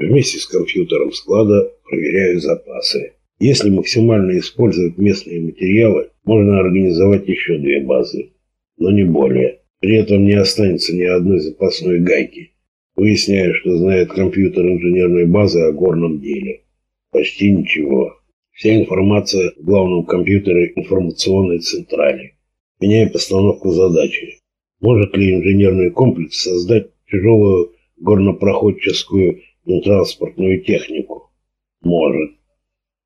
Вместе с компьютером склада проверяю запасы. Если максимально использовать местные материалы, можно организовать еще две базы, но не более. При этом не останется ни одной запасной гайки. Выясняю, что знает компьютер инженерной базы о горном деле. Почти ничего. Вся информация в главном компьютере информационной централи. Меняю постановку задачи. Может ли инженерный комплекс создать тяжелую горнопроходческую транспортную технику? Может.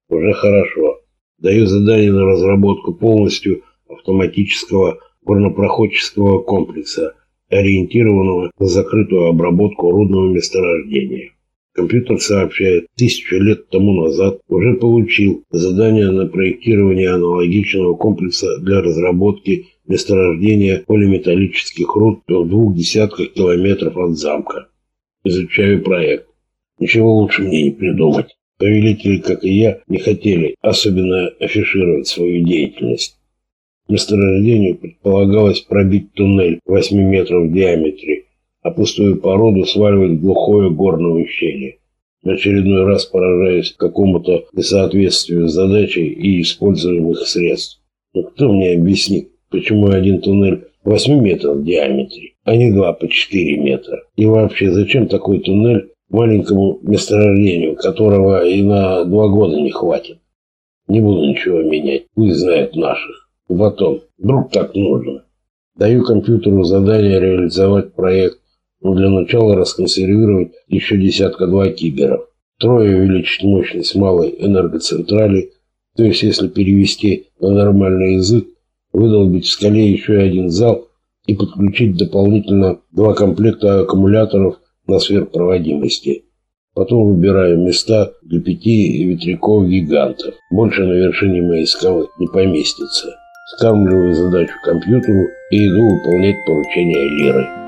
Уже хорошо. Даю задание на разработку полностью автоматического горнопроходческого комплекса, ориентированного на закрытую обработку рудного месторождения. Компьютер сообщает, тысячу лет тому назад уже получил задание на проектирование аналогичного комплекса для разработки месторождения полиметаллических руд в двух десятках километров от замка. Изучаю проект. Ничего лучше мне не придумать. Повелители, как и я, не хотели особенно афишировать свою деятельность. Месторождению предполагалось пробить туннель 8 метров в диаметре, а пустую породу сваливать в глухое горное ущелье. В очередной раз поражаясь какому-то несоответствию задачи и используемых средств. Но кто мне объяснит, почему один туннель 8 метров в диаметре, а не два по 4 метра? И вообще, зачем такой туннель маленькому месторождению, которого и на два года не хватит? Не буду ничего менять, пусть знают наших. И потом, вдруг так нужно. Даю компьютеру задание реализовать проект но для начала расконсервировать еще десятка-два киберов. Трое увеличить мощность малой энергоцентрали, то есть если перевести на нормальный язык, выдолбить в скале еще один зал и подключить дополнительно два комплекта аккумуляторов на сверхпроводимости. Потом выбираю места для пяти ветряков-гигантов. Больше на вершине моей скалы не поместится. Скармливаю задачу компьютеру и иду выполнять поручение Лиры.